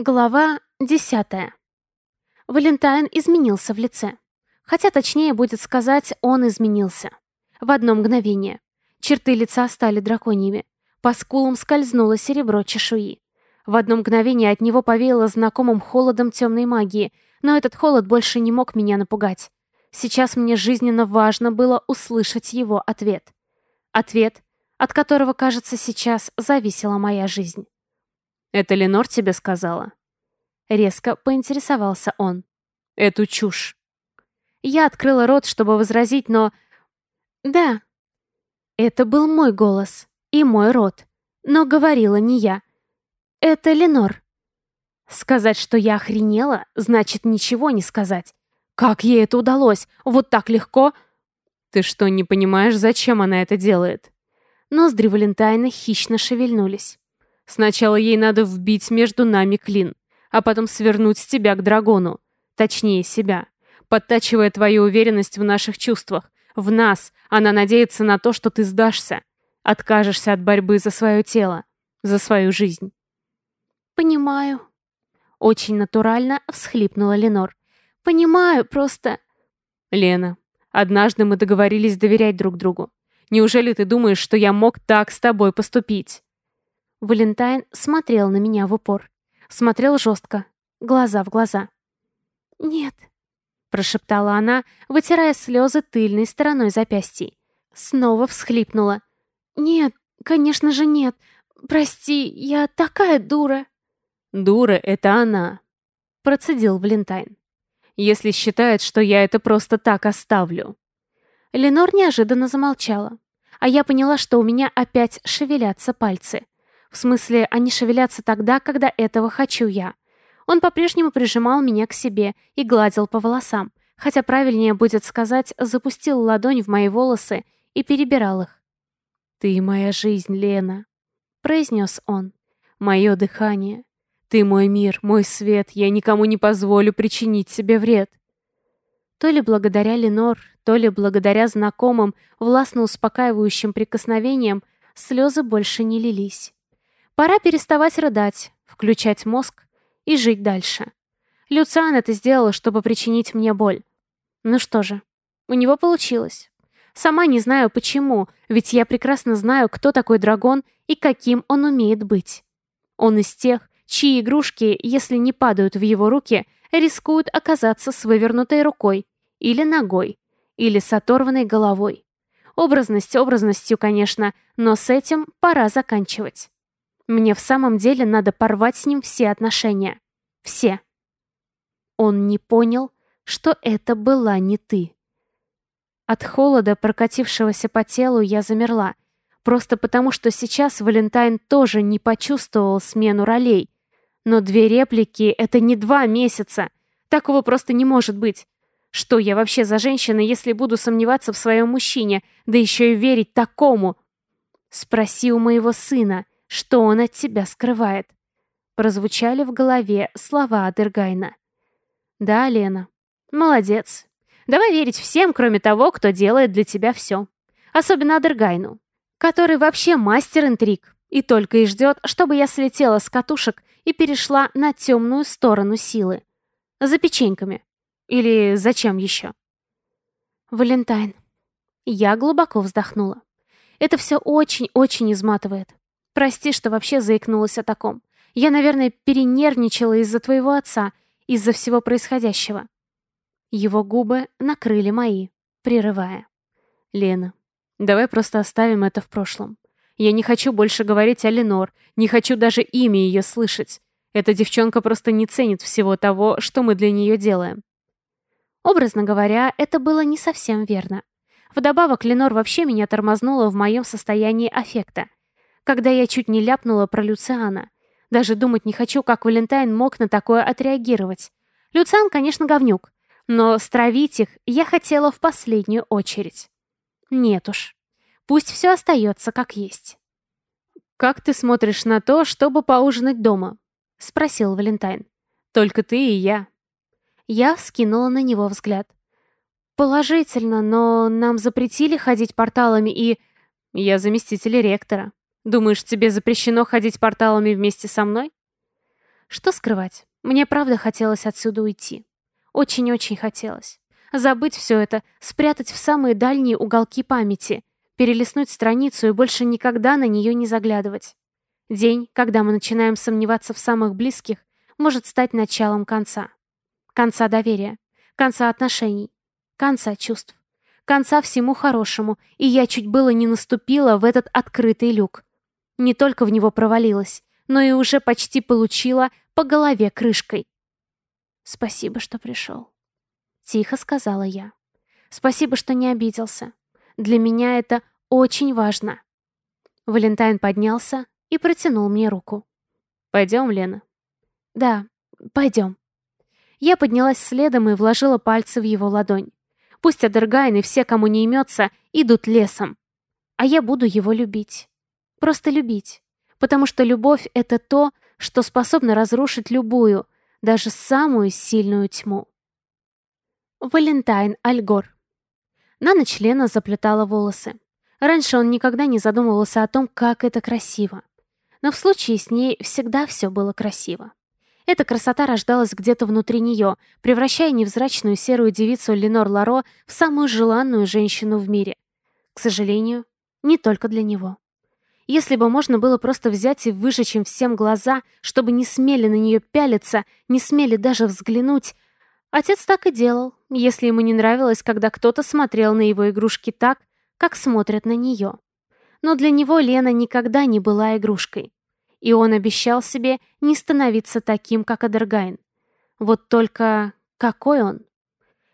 Глава десятая. Валентайн изменился в лице. Хотя точнее будет сказать, он изменился. В одно мгновение. Черты лица стали драконьими. По скулам скользнуло серебро чешуи. В одно мгновение от него повеяло знакомым холодом темной магии, но этот холод больше не мог меня напугать. Сейчас мне жизненно важно было услышать его ответ. Ответ, от которого, кажется, сейчас зависела моя жизнь. «Это Ленор тебе сказала?» Резко поинтересовался он. «Эту чушь». Я открыла рот, чтобы возразить, но... Да, это был мой голос и мой рот, но говорила не я. Это Ленор. Сказать, что я охренела, значит ничего не сказать. Как ей это удалось? Вот так легко? Ты что, не понимаешь, зачем она это делает? Ноздри Валентайна хищно шевельнулись. Сначала ей надо вбить между нами клин, а потом свернуть с тебя к драгону. Точнее, себя. Подтачивая твою уверенность в наших чувствах. В нас. Она надеется на то, что ты сдашься. Откажешься от борьбы за свое тело. За свою жизнь. «Понимаю». Очень натурально всхлипнула Ленор. «Понимаю, просто...» «Лена, однажды мы договорились доверять друг другу. Неужели ты думаешь, что я мог так с тобой поступить?» Валентайн смотрел на меня в упор. Смотрел жестко, глаза в глаза. «Нет», — прошептала она, вытирая слезы тыльной стороной запястьей. Снова всхлипнула. «Нет, конечно же нет. Прости, я такая дура». «Дура — это она», — процедил Валентайн. «Если считает, что я это просто так оставлю». Ленор неожиданно замолчала, а я поняла, что у меня опять шевелятся пальцы. В смысле, они шевелятся тогда, когда этого хочу я. Он по-прежнему прижимал меня к себе и гладил по волосам, хотя правильнее будет сказать, запустил ладонь в мои волосы и перебирал их. «Ты моя жизнь, Лена», — произнес он. «Мое дыхание. Ты мой мир, мой свет. Я никому не позволю причинить себе вред». То ли благодаря Ленор, то ли благодаря знакомым, властно успокаивающим прикосновениям, слезы больше не лились. Пора переставать рыдать, включать мозг и жить дальше. Люциан это сделал, чтобы причинить мне боль. Ну что же, у него получилось. Сама не знаю почему, ведь я прекрасно знаю, кто такой дракон и каким он умеет быть. Он из тех, чьи игрушки, если не падают в его руки, рискуют оказаться с вывернутой рукой или ногой, или с оторванной головой. Образность образностью, конечно, но с этим пора заканчивать. Мне в самом деле надо порвать с ним все отношения. Все. Он не понял, что это была не ты. От холода, прокатившегося по телу, я замерла. Просто потому, что сейчас Валентайн тоже не почувствовал смену ролей. Но две реплики — это не два месяца. Такого просто не может быть. Что я вообще за женщина, если буду сомневаться в своем мужчине, да еще и верить такому? Спроси у моего сына — что он от тебя скрывает?» Прозвучали в голове слова Адергайна. «Да, Лена. Молодец. Давай верить всем, кроме того, кто делает для тебя все. Особенно Адергайну, который вообще мастер интриг и только и ждет, чтобы я слетела с катушек и перешла на темную сторону силы. За печеньками. Или зачем еще?» «Валентайн». Я глубоко вздохнула. Это все очень-очень изматывает. Прости, что вообще заикнулась о таком. Я, наверное, перенервничала из-за твоего отца, из-за всего происходящего. Его губы накрыли мои, прерывая. Лена, давай просто оставим это в прошлом. Я не хочу больше говорить о Ленор, не хочу даже имя ее слышать. Эта девчонка просто не ценит всего того, что мы для нее делаем. Образно говоря, это было не совсем верно. Вдобавок, Ленор вообще меня тормознула в моем состоянии аффекта когда я чуть не ляпнула про Люциана. Даже думать не хочу, как Валентайн мог на такое отреагировать. Люциан, конечно, говнюк, но стравить их я хотела в последнюю очередь. Нет уж. Пусть все остается как есть. «Как ты смотришь на то, чтобы поужинать дома?» — спросил Валентайн. «Только ты и я». Я вскинула на него взгляд. «Положительно, но нам запретили ходить порталами и...» «Я заместитель ректора», Думаешь, тебе запрещено ходить порталами вместе со мной? Что скрывать? Мне правда хотелось отсюда уйти. Очень-очень хотелось. Забыть все это, спрятать в самые дальние уголки памяти, перелистнуть страницу и больше никогда на нее не заглядывать. День, когда мы начинаем сомневаться в самых близких, может стать началом конца. Конца доверия, конца отношений, конца чувств, конца всему хорошему, и я чуть было не наступила в этот открытый люк. Не только в него провалилась, но и уже почти получила по голове крышкой. «Спасибо, что пришел», — тихо сказала я. «Спасибо, что не обиделся. Для меня это очень важно». Валентайн поднялся и протянул мне руку. «Пойдем, Лена?» «Да, пойдем». Я поднялась следом и вложила пальцы в его ладонь. Пусть Адергайн и все, кому не имется, идут лесом. А я буду его любить. Просто любить. Потому что любовь — это то, что способно разрушить любую, даже самую сильную тьму. Валентайн Альгор. На ночь Лена заплетала волосы. Раньше он никогда не задумывался о том, как это красиво. Но в случае с ней всегда все было красиво. Эта красота рождалась где-то внутри нее, превращая невзрачную серую девицу Ленор Ларо в самую желанную женщину в мире. К сожалению, не только для него. Если бы можно было просто взять и выжечь им всем глаза, чтобы не смели на нее пялиться, не смели даже взглянуть, отец так и делал, если ему не нравилось, когда кто-то смотрел на его игрушки так, как смотрят на нее. Но для него Лена никогда не была игрушкой. И он обещал себе не становиться таким, как Адергайн. Вот только какой он?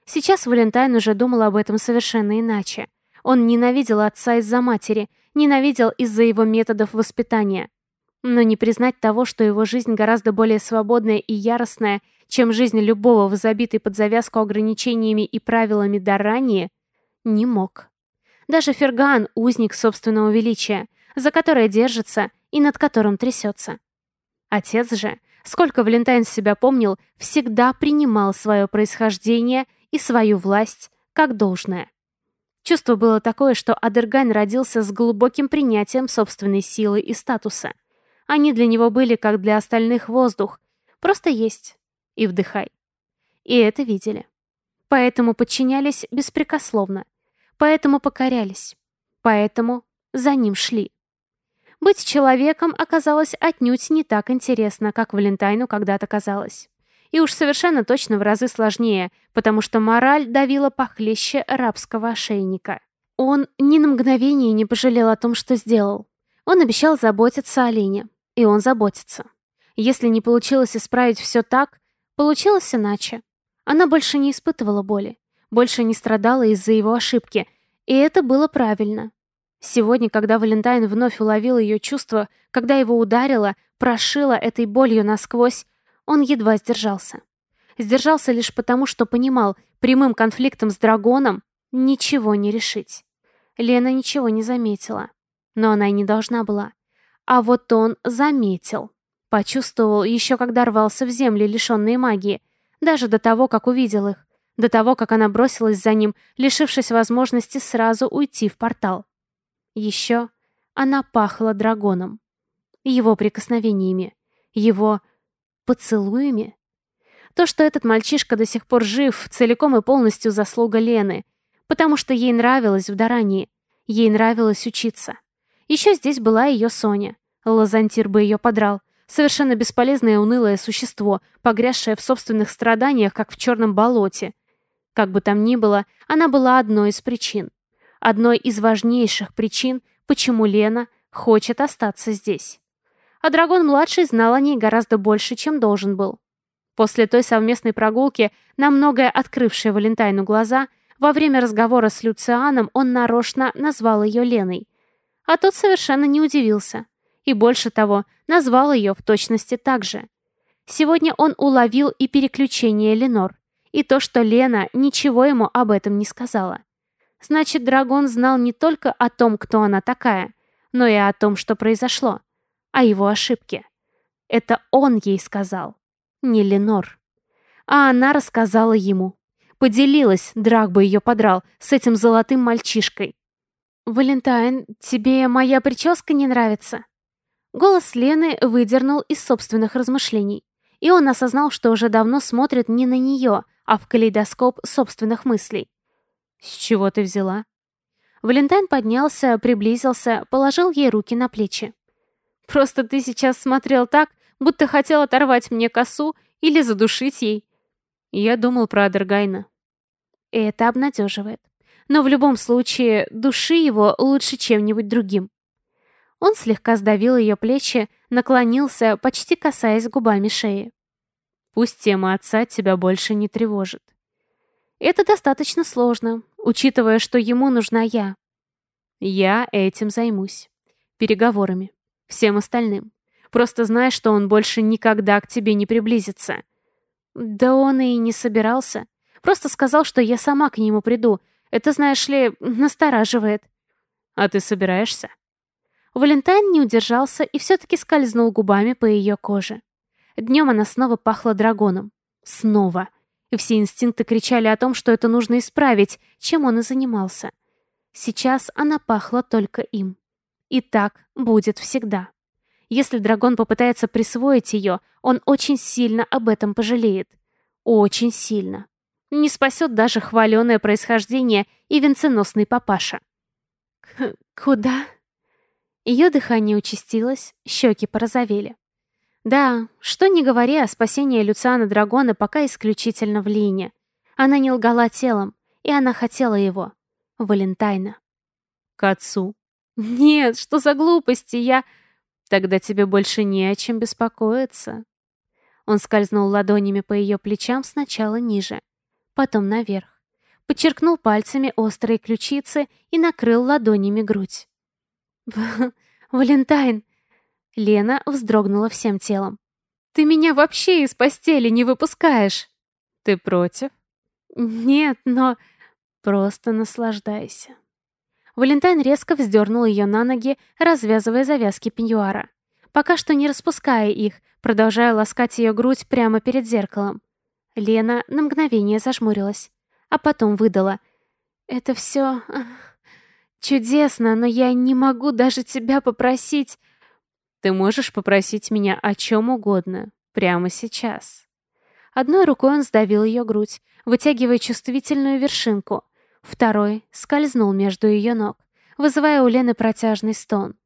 Сейчас Валентайн уже думал об этом совершенно иначе. Он ненавидел отца из-за матери, ненавидел из-за его методов воспитания. Но не признать того, что его жизнь гораздо более свободная и яростная, чем жизнь любого в забитой под завязку ограничениями и правилами до ранее, не мог. Даже Ферган — узник собственного величия, за которое держится и над которым трясется. Отец же, сколько Валентайн себя помнил, всегда принимал свое происхождение и свою власть как должное. Чувство было такое, что Адергайн родился с глубоким принятием собственной силы и статуса. Они для него были, как для остальных, воздух. Просто есть и вдыхай. И это видели. Поэтому подчинялись беспрекословно. Поэтому покорялись. Поэтому за ним шли. Быть человеком оказалось отнюдь не так интересно, как Валентайну когда-то казалось. И уж совершенно точно в разы сложнее, потому что мораль давила похлеще рабского ошейника. Он ни на мгновение не пожалел о том, что сделал. Он обещал заботиться о Лене. И он заботится. Если не получилось исправить все так, получилось иначе. Она больше не испытывала боли, больше не страдала из-за его ошибки, и это было правильно. Сегодня, когда Валентайн вновь уловил ее чувство, когда его ударило, прошило этой болью насквозь, он едва сдержался. Сдержался лишь потому, что понимал, прямым конфликтом с Драгоном ничего не решить. Лена ничего не заметила. Но она и не должна была. А вот он заметил. Почувствовал еще когда рвался в земли, лишенные магии. Даже до того, как увидел их. До того, как она бросилась за ним, лишившись возможности сразу уйти в портал. Еще она пахла драгоном. Его прикосновениями. Его Поцелуями? То, что этот мальчишка до сих пор жив, целиком и полностью заслуга Лены. Потому что ей нравилось в Дарании. Ей нравилось учиться. Еще здесь была ее Соня. Лазантир бы ее подрал. Совершенно бесполезное и унылое существо, погрязшее в собственных страданиях, как в черном болоте. Как бы там ни было, она была одной из причин. Одной из важнейших причин, почему Лена хочет остаться здесь а Драгон-младший знал о ней гораздо больше, чем должен был. После той совместной прогулки, на многое открывшей Валентайну глаза, во время разговора с Люцианом он нарочно назвал ее Леной. А тот совершенно не удивился. И больше того, назвал ее в точности так же. Сегодня он уловил и переключение Ленор, и то, что Лена ничего ему об этом не сказала. Значит, Драгон знал не только о том, кто она такая, но и о том, что произошло о его ошибке. Это он ей сказал, не Ленор. А она рассказала ему. Поделилась, драк бы ее подрал, с этим золотым мальчишкой. «Валентайн, тебе моя прическа не нравится?» Голос Лены выдернул из собственных размышлений. и он осознал, что уже давно смотрит не на нее, а в калейдоскоп собственных мыслей. «С чего ты взяла?» Валентайн поднялся, приблизился, положил ей руки на плечи. «Просто ты сейчас смотрел так, будто хотел оторвать мне косу или задушить ей». Я думал про Адергайна. Это обнадеживает. Но в любом случае, души его лучше чем-нибудь другим. Он слегка сдавил ее плечи, наклонился, почти касаясь губами шеи. Пусть тема отца тебя больше не тревожит. Это достаточно сложно, учитывая, что ему нужна я. Я этим займусь. Переговорами. Всем остальным. Просто знай, что он больше никогда к тебе не приблизится. Да он и не собирался. Просто сказал, что я сама к нему приду. Это, знаешь ли, настораживает. А ты собираешься? Валентайн не удержался и все-таки скользнул губами по ее коже. Днем она снова пахла драгоном. Снова. И все инстинкты кричали о том, что это нужно исправить, чем он и занимался. Сейчас она пахла только им. И так будет всегда. Если дракон попытается присвоить ее, он очень сильно об этом пожалеет. Очень сильно. Не спасет даже хваленое происхождение и венценосный папаша. К «Куда?» Ее дыхание участилось, щеки порозовели. Да, что не говори, о спасении Люциана Драгона пока исключительно в Лине. Она не лгала телом, и она хотела его. Валентайна. К отцу. Нет, что за глупости, я... Тогда тебе больше не о чем беспокоиться. Он скользнул ладонями по ее плечам сначала ниже, потом наверх. Подчеркнул пальцами острые ключицы и накрыл ладонями грудь. «Валентайн, Лена вздрогнула всем телом. «Ты меня вообще из постели не выпускаешь!» «Ты против?» «Нет, но...» «Просто наслаждайся». Валентайн резко вздернул ее на ноги, развязывая завязки пеньюара. Пока что не распуская их, продолжая ласкать ее грудь прямо перед зеркалом. Лена на мгновение зажмурилась, а потом выдала. «Это все... чудесно, но я не могу даже тебя попросить...» Ты можешь попросить меня о чем угодно, прямо сейчас. Одной рукой он сдавил ее грудь, вытягивая чувствительную вершинку. Второй скользнул между ее ног, вызывая у Лены протяжный стон.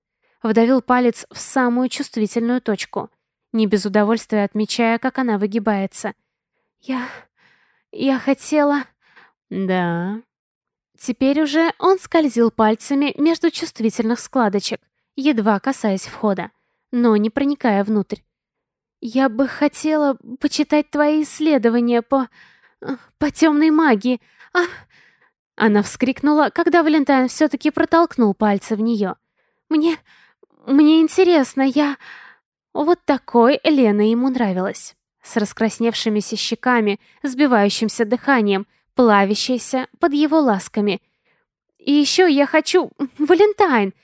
Вдавил палец в самую чувствительную точку, не без удовольствия отмечая, как она выгибается. «Я... я хотела...» «Да...» Теперь уже он скользил пальцами между чувствительных складочек, едва касаясь входа но не проникая внутрь. «Я бы хотела почитать твои исследования по... по темной магии. А...» Она вскрикнула, когда Валентайн все-таки протолкнул пальцы в нее. «Мне... мне интересно, я...» Вот такой Лена ему нравилась. С раскрасневшимися щеками, сбивающимся дыханием, плавящейся под его ласками. «И еще я хочу... Валентайн!»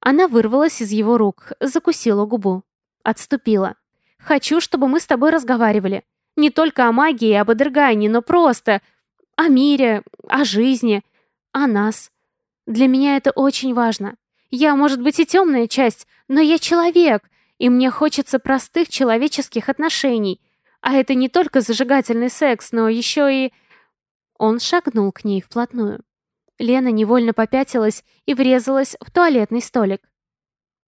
Она вырвалась из его рук, закусила губу. Отступила. «Хочу, чтобы мы с тобой разговаривали. Не только о магии и об Эдергайне, но просто о мире, о жизни, о нас. Для меня это очень важно. Я, может быть, и темная часть, но я человек, и мне хочется простых человеческих отношений. А это не только зажигательный секс, но еще и...» Он шагнул к ней вплотную. Лена невольно попятилась и врезалась в туалетный столик.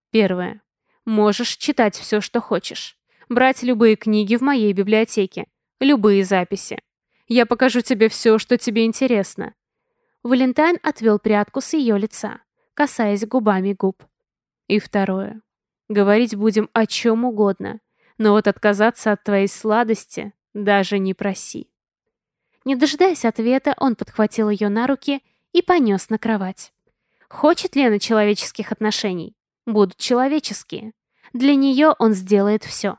Первое. Можешь читать все, что хочешь. Брать любые книги в моей библиотеке. Любые записи. Я покажу тебе все, что тебе интересно. Валентайн отвел прядку с ее лица, касаясь губами губ. И второе. Говорить будем о чем угодно, но вот отказаться от твоей сладости даже не проси. Не дожидаясь ответа, он подхватил ее на руки и понес на кровать. Хочет Лена человеческих отношений? Будут человеческие. Для нее он сделает все.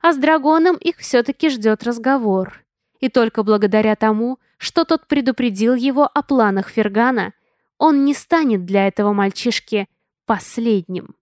А с Драгоном их все-таки ждет разговор. И только благодаря тому, что тот предупредил его о планах Фергана, он не станет для этого мальчишки последним.